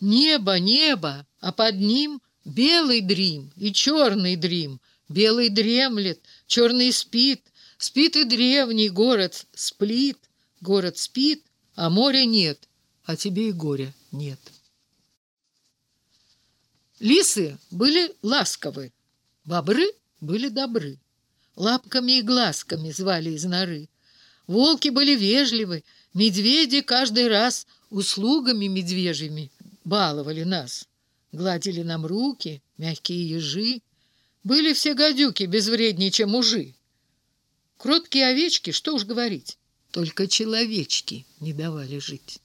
Небо, небо, а под ним белый дрим и черный дрим. Белый дремлет, черный спит, спит и древний город сплит. Город спит, а моря нет, а тебе и горя нет. Лисы были ласковы, бобры были добры. Лапками и глазками звали из норы. Волки были вежливы, медведи каждый раз услугами медвежьими баловали нас. Гладили нам руки, мягкие ежи. Были все гадюки безвреднее, чем мужи. Кроткие овечки, что уж говорить, только человечки не давали жить.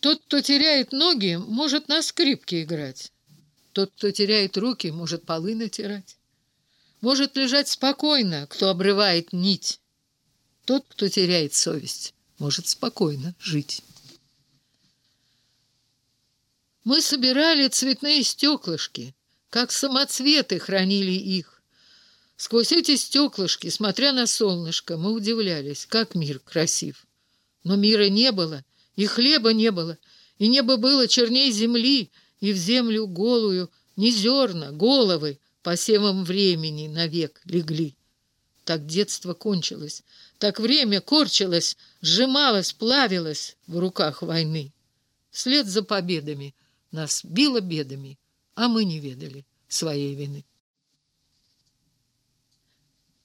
Тот, кто теряет ноги, может на скрипке играть. Тот, кто теряет руки, может полы натирать. Может лежать спокойно, кто обрывает нить. Тот, кто теряет совесть, может спокойно жить. Мы собирали цветные стеклышки, как самоцветы хранили их. Сквозь эти стеклышки, смотря на солнышко, мы удивлялись, как мир красив. Но мира не было, и хлеба не было, и небо было черней земли, и в землю голую не зерна, головы посевом времени навек легли. Так детство кончилось, так время корчилось, сжималось, плавилось в руках войны. Вслед за победами нас било бедами, а мы не ведали своей вины.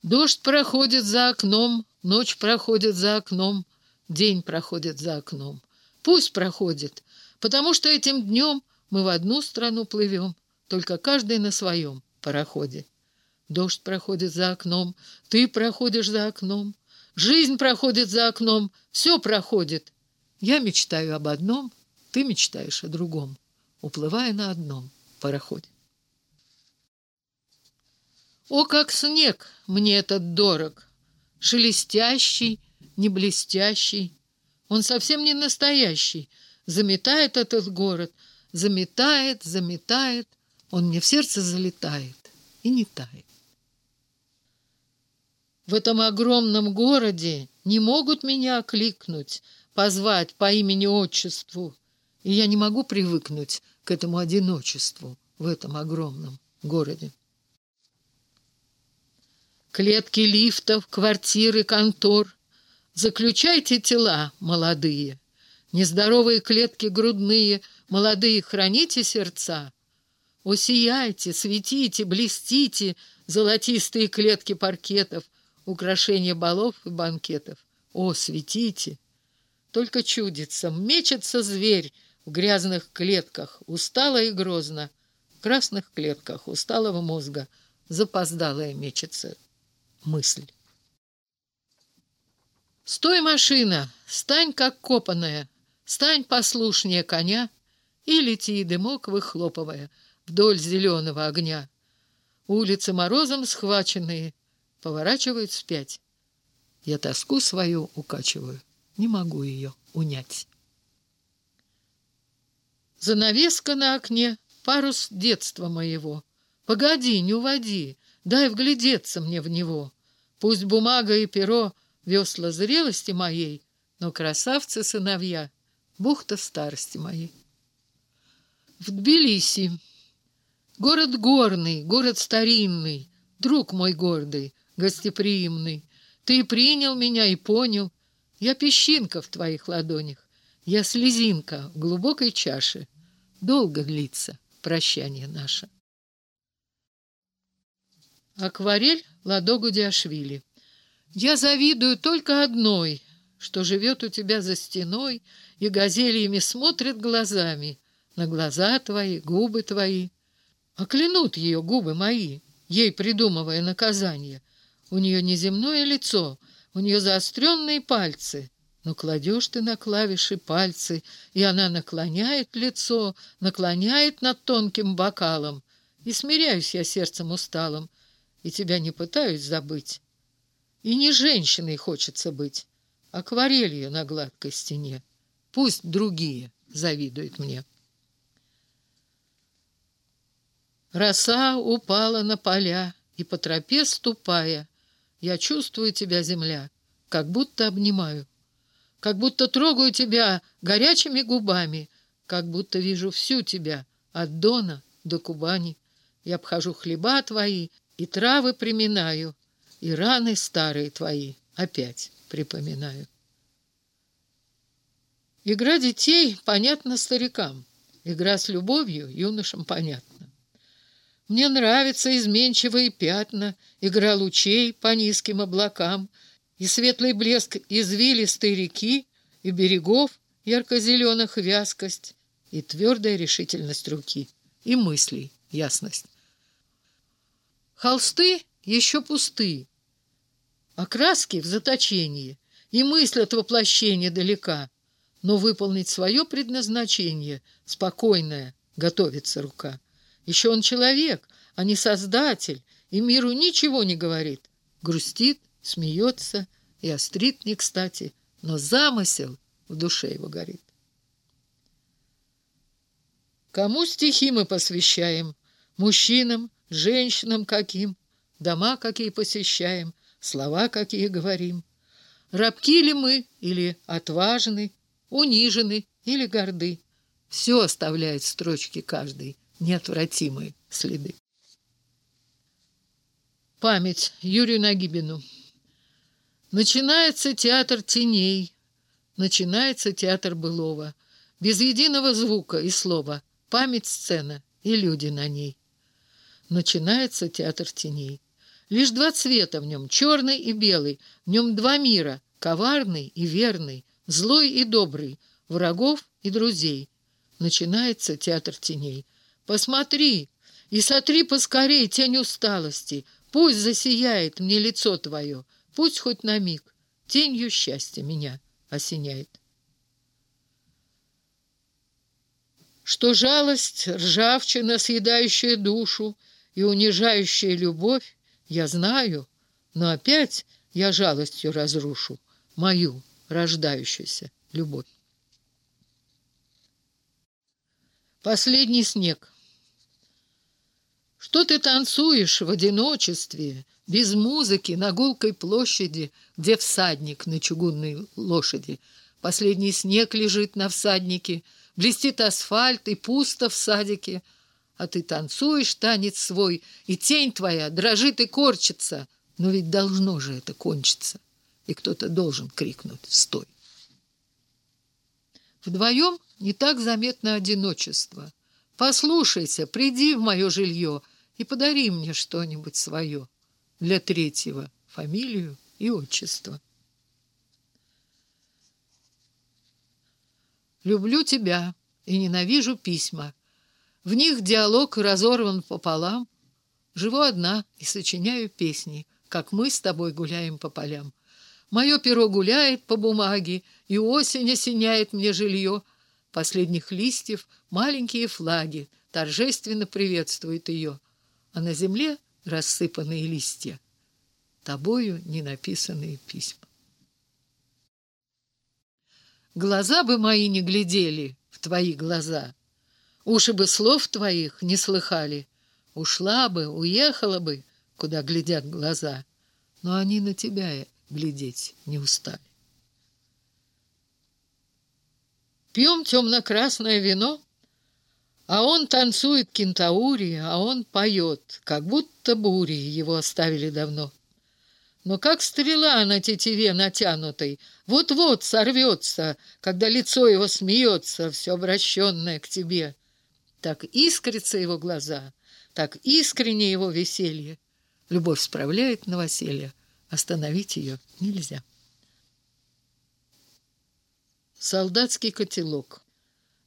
Дождь проходит за окном, ночь проходит за окном, День проходит за окном. Пусть проходит, потому что этим днем мы в одну страну плывем, только каждый на своем пароходе. Дождь проходит за окном, ты проходишь за окном, жизнь проходит за окном, все проходит. Я мечтаю об одном, ты мечтаешь о другом, уплывая на одном пароходе. О, как снег мне этот дорог, шелестящий, не блестящий. Он совсем не настоящий. Заметает этот город, заметает, заметает. Он мне в сердце залетает и не тает. В этом огромном городе не могут меня окликнуть, позвать по имени-отчеству, и я не могу привыкнуть к этому одиночеству в этом огромном городе. Клетки лифтов, квартиры, контор Заключайте тела, молодые, нездоровые клетки грудные, молодые, храните сердца. Усияйте, светите, блестите, золотистые клетки паркетов, украшения балов и банкетов. О, светите! Только чудится, мечется зверь в грязных клетках, устало и грозно, в красных клетках усталого мозга запоздалая мечется мысль. Стой, машина, стань как копаная, стань послушнее коня и лети, дымок выхлопывая, вдоль зеленого огня. Улицы морозом схваченные поворачивают вспять. Я тоску свою укачиваю, не могу ее унять. Занавеска на окне, парус детства моего. Погоди, не уводи, дай вглядеться мне в него. Пусть бумага и перо — весла зрелости моей, но красавцы-сыновья, бухта старости моей. В Тбилиси. Город горный, город старинный, друг мой гордый, гостеприимный. Ты принял меня и понял. Я песчинка в твоих ладонях, я слезинка в глубокой чаше. Долго длится прощание наше. Акварель Ладогу Диашвили я завидую только одной, что живет у тебя за стеной и газельями смотрит глазами на глаза твои, губы твои. Оклянут ее губы мои, ей придумывая наказание. У нее неземное лицо, у нее заостренные пальцы. Но кладешь ты на клавиши пальцы, и она наклоняет лицо, наклоняет над тонким бокалом. И смиряюсь я сердцем усталым, и тебя не пытаюсь забыть. И не женщиной хочется быть, акварелью на гладкой стене. Пусть другие завидуют мне. Роса упала на поля, и по тропе ступая, я чувствую тебя, земля, как будто обнимаю. Как будто трогаю тебя горячими губами, как будто вижу всю тебя от Дона до Кубани. Я обхожу хлеба твои и травы приминаю, и раны старые твои опять припоминаю. Игра детей понятна старикам, игра с любовью юношам понятна. Мне нравятся изменчивые пятна, игра лучей по низким облакам и светлый блеск извилистой реки и берегов ярко-зеленых вязкость и твердая решительность руки и мыслей ясность. Холсты еще пусты, а краски в заточении, и мысль от воплощения далека — но выполнить свое предназначение, спокойное, готовится рука. Еще он человек, а не создатель, и миру ничего не говорит. Грустит, смеется и острит не кстати, но замысел в душе его горит. Кому стихи мы посвящаем? Мужчинам, женщинам каким? Дома какие посещаем? Слова какие говорим? Рабки ли мы или отважны? унижены или горды. Все оставляет в строчке каждый неотвратимые следы. Память Юрию Нагибину. Начинается театр теней, начинается театр былого. Без единого звука и слова. Память сцена и люди на ней. Начинается театр теней. Лишь два цвета в нем, черный и белый. В нем два мира, коварный и верный, Злой и добрый, врагов и друзей. Начинается театр теней. Посмотри и сотри поскорей тень усталости. Пусть засияет мне лицо твое, пусть хоть на миг тенью счастья меня осеняет. Что жалость, ржавчина, съедающая душу и унижающая любовь, я знаю, но опять я жалостью разрушу мою рождающуюся любовь. Последний снег. Что ты танцуешь в одиночестве, без музыки, на гулкой площади, где всадник на чугунной лошади? Последний снег лежит на всаднике, блестит асфальт и пусто в садике, а ты танцуешь танец свой, и тень твоя дрожит и корчится, но ведь должно же это кончиться и кто-то должен крикнуть «Стой!». Вдвоем не так заметно одиночество. Послушайся, приди в мое жилье и подари мне что-нибудь свое. Для третьего — фамилию и отчество. Люблю тебя и ненавижу письма. В них диалог разорван пополам. Живу одна и сочиняю песни, как мы с тобой гуляем по полям. Мое перо гуляет по бумаге, и осень осеняет мне жилье. Последних листьев маленькие флаги торжественно приветствуют ее, а на земле рассыпанные листья, тобою не написанные письма. Глаза бы мои не глядели в твои глаза, уши бы слов твоих не слыхали, ушла бы, уехала бы, куда глядят глаза, но они на тебя глядеть не устали. Пьем темно-красное вино, а он танцует кентаури, а он поет, как будто бури его оставили давно. Но как стрела на тетиве натянутой, вот-вот сорвется, когда лицо его смеется, все обращенное к тебе. Так искрятся его глаза, так искренне его веселье. Любовь справляет новоселье. Остановить ее нельзя. Солдатский котелок.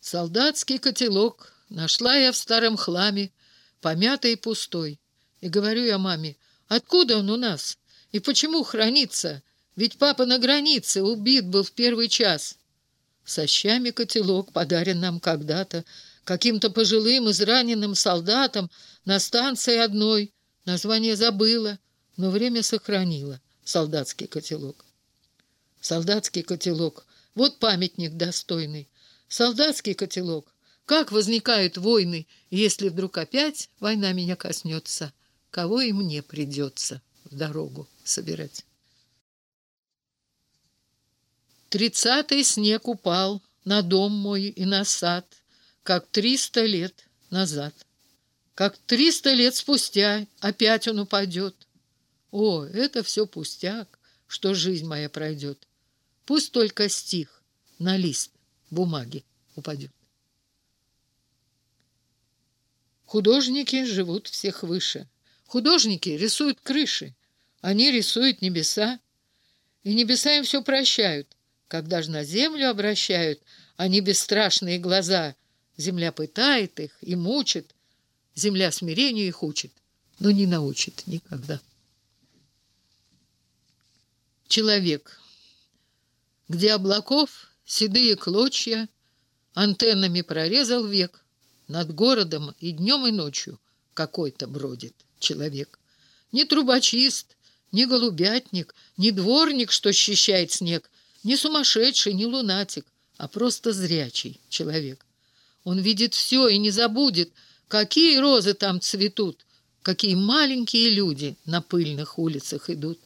Солдатский котелок нашла я в старом хламе, помятый и пустой. И говорю я маме, откуда он у нас? И почему хранится? Ведь папа на границе, убит был в первый час. Со щами котелок подарен нам когда-то каким-то пожилым израненным солдатам на станции одной. Название забыла но время сохранило солдатский котелок. Солдатский котелок. Вот памятник достойный. Солдатский котелок. Как возникают войны, если вдруг опять война меня коснется? Кого и мне придется в дорогу собирать? Тридцатый снег упал на дом мой и на сад, как триста лет назад. Как триста лет спустя опять он упадет. О, это все пустяк, что жизнь моя пройдет. Пусть только стих на лист бумаги упадет. Художники живут всех выше. Художники рисуют крыши, они рисуют небеса, и небеса им все прощают. Когда же на землю обращают они бесстрашные глаза, земля пытает их и мучит, земля смирению их учит, но не научит никогда. Человек, где облаков седые клочья, антеннами прорезал век, над городом и днем, и ночью какой-то бродит человек. Не трубочист, не голубятник, не дворник, что счищает снег, не сумасшедший, не лунатик, а просто зрячий человек. Он видит все и не забудет, какие розы там цветут, какие маленькие люди на пыльных улицах идут.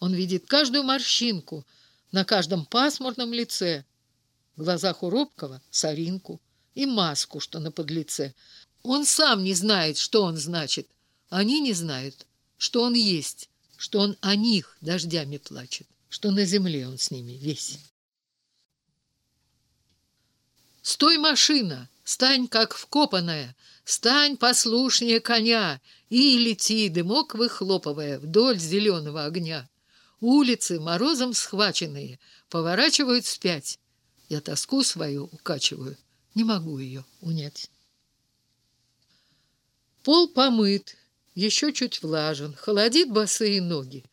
Он видит каждую морщинку на каждом пасмурном лице, в глазах у робкого — соринку, и маску, что на подлице. Он сам не знает, что он значит. Они не знают, что он есть, что он о них дождями плачет, что на земле он с ними весь. «Стой, машина! Стань, как вкопанная! Стань послушнее коня!» И лети, дымок выхлопывая вдоль зеленого огня. Улицы, морозом схваченные, поворачивают вспять. Я тоску свою укачиваю — не могу ее унять. Пол помыт, еще чуть влажен, холодит босые ноги.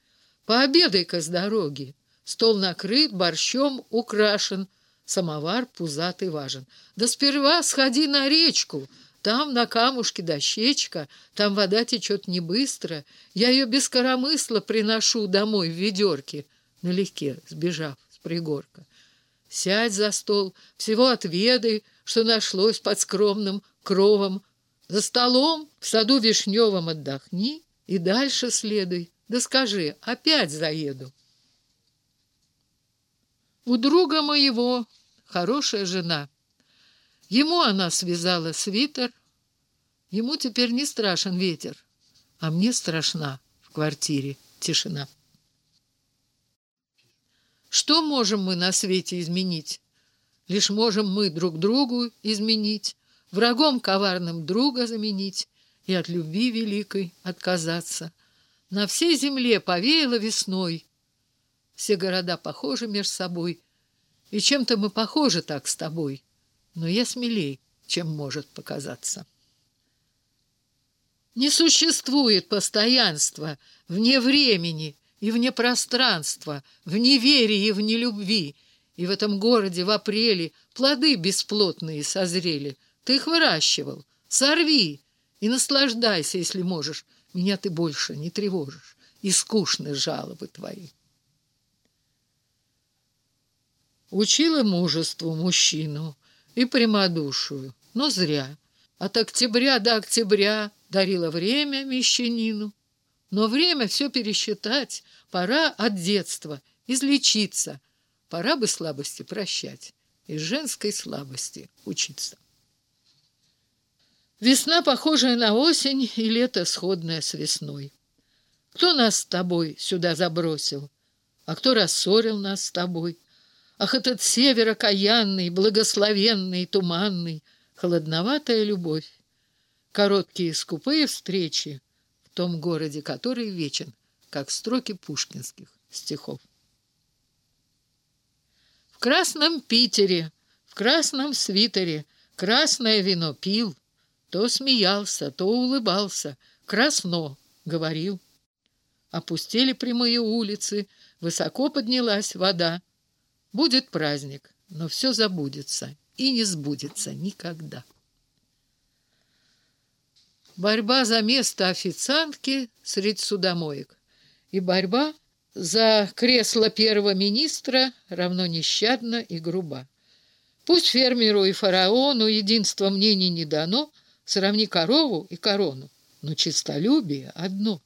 Пообедай-ка с дороги. Стол накрыт, борщом украшен, самовар пузатый важен. Да сперва сходи на речку, там на камушке дощечка, там вода течет не быстро. Я ее без коромысла приношу домой в ведерке, налегке сбежав с пригорка. Сядь за стол, всего отведай, что нашлось под скромным кровом. За столом в саду Вишневом отдохни и дальше следуй. Да скажи, опять заеду. У друга моего хорошая жена. Ему она связала свитер. Ему теперь не страшен ветер, а мне страшна в квартире тишина. Что можем мы на свете изменить? Лишь можем мы друг другу изменить, врагом коварным друга заменить и от любви великой отказаться. На всей земле повеяло весной. Все города похожи между собой, и чем-то мы похожи так с тобой, но я смелей, чем может показаться. Не существует постоянства вне времени и вне пространства, в неверии и в нелюбви, и в этом городе в апреле плоды бесплотные созрели. Ты их выращивал. Сорви и наслаждайся, если можешь. Меня ты больше не тревожишь. И скучны жалобы твои. Учила мужеству мужчину и прямодушию, но зря. От октября до октября дарила время мещанину. Но время все пересчитать, пора от детства излечиться – Пора бы слабости прощать и женской слабости учиться. Весна, похожая на осень, и лето, сходное с весной. Кто нас с тобой сюда забросил, а кто рассорил нас с тобой? Ах, этот север окаянный, благословенный, туманный, холодноватая любовь, короткие скупые встречи в том городе, который вечен, как строки пушкинских стихов красном Питере, в красном свитере, красное вино пил, то смеялся, то улыбался, красно говорил. Опустили прямые улицы, высоко поднялась вода. Будет праздник, но все забудется и не сбудется никогда. Борьба за место официантки среди судомоек и борьба за кресло первого министра равно нещадно и грубо. Пусть фермеру и фараону единство мнений не дано, сравни корову и корону, но честолюбие одно.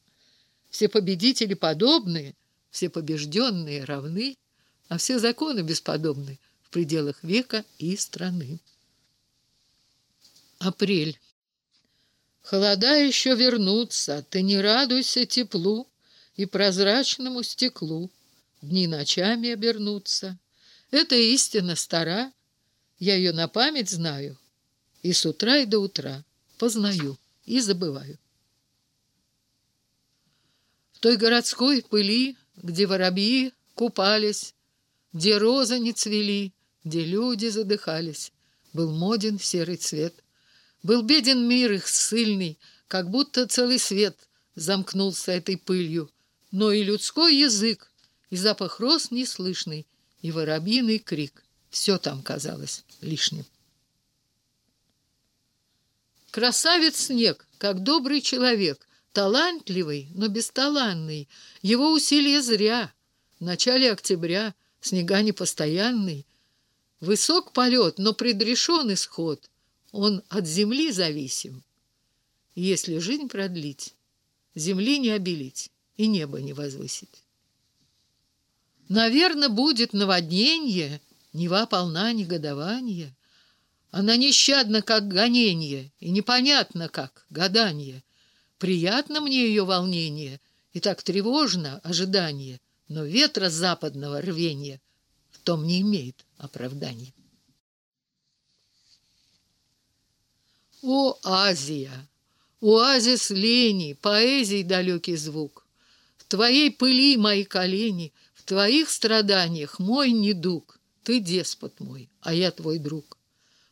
Все победители подобные, все побежденные равны, а все законы бесподобны в пределах века и страны. Апрель. Холода еще вернутся, ты не радуйся теплу и прозрачному стеклу. Дни ночами обернутся. Это истина стара, я ее на память знаю, и с утра и до утра познаю и забываю. В той городской пыли, где воробьи купались, где розы не цвели, где люди задыхались, был моден серый цвет. Был беден мир их сильный, как будто целый свет замкнулся этой пылью, но и людской язык, и запах роз неслышный, и воробьиный крик. Все там казалось лишним. Красавец снег, как добрый человек, талантливый, но бесталанный. Его усилия зря. В начале октября снега непостоянный. Высок полет, но предрешен исход. Он от земли зависим. Если жизнь продлить, земли не обелить и небо не возвысить. Наверное, будет наводнение, Нева полна негодования. Она нещадна, как гонение, и непонятно, как гадание. Приятно мне ее волнение, и так тревожно ожидание, но ветра западного рвения в том не имеет оправдания. О, Азия! Оазис лени, поэзии далекий звук. Твоей пыли мои колени, в твоих страданиях мой недуг. Ты деспот мой, а я твой друг.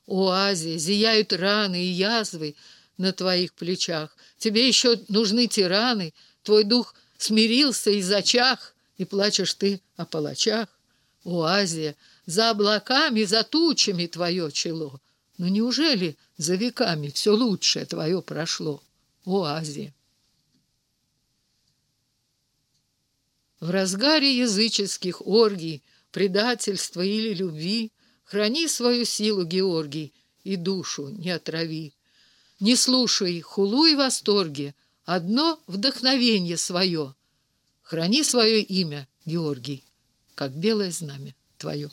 О, Азия, зияют раны и язвы на твоих плечах. Тебе еще нужны тираны, твой дух смирился и зачах, и плачешь ты о палачах. О, Азия, за облаками, за тучами твое чело. Но неужели за веками все лучшее твое прошло? О, Азия! В разгаре языческих оргий, предательства или любви Храни свою силу, Георгий, и душу не отрави. Не слушай хулу и восторги, одно вдохновение свое. Храни свое имя, Георгий, как белое знамя твое.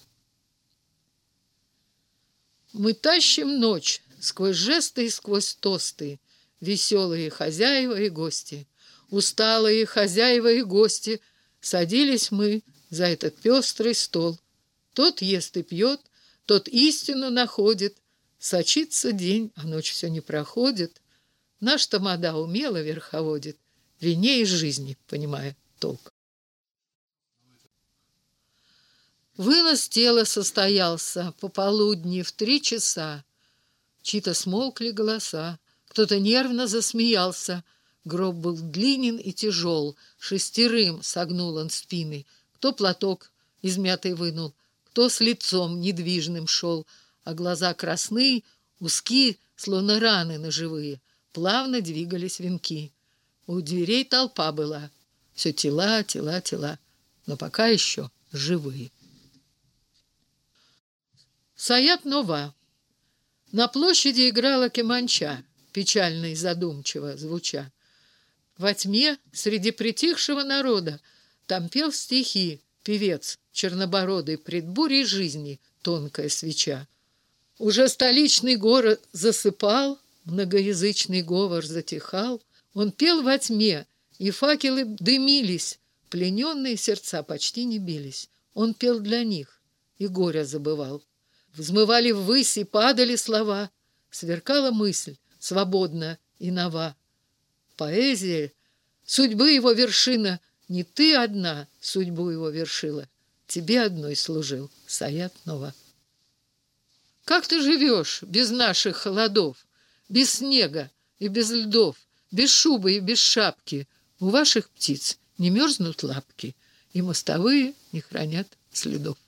Мы тащим ночь сквозь жесты и сквозь тосты, веселые хозяева и гости. Усталые хозяева и гости, садились мы за этот пестрый стол. Тот ест и пьет, тот истину находит. Сочится день, а ночь все не проходит. Наш тамада умело верховодит, вине из жизни, понимая толк. Вынос тела состоялся пополудни в три часа. Чьи-то смолкли голоса, кто-то нервно засмеялся. Гроб был длинен и тяжел, шестерым согнул он спины. Кто платок измятый вынул, кто с лицом недвижным шел, а глаза красные, узкие, словно раны ножевые, плавно двигались венки. У дверей толпа была, все тела, тела, тела, но пока еще живые. Саят Нова. На площади играла кеманча, печально и задумчиво звуча. Во тьме, среди притихшего народа, там пел стихи певец чернобородый пред бурей жизни тонкая свеча. Уже столичный город засыпал, многоязычный говор затихал. Он пел во тьме, и факелы дымились, плененные сердца почти не бились. Он пел для них, и горя забывал. Взмывали ввысь и падали слова, сверкала мысль, свободна и нова. Поэзия, судьбы его вершина, не ты одна судьбу его вершила. Тебе одной служил, Саят Нова. Как ты живешь без наших холодов, без снега и без льдов, без шубы и без шапки? У ваших птиц не мерзнут лапки, и мостовые не хранят следов.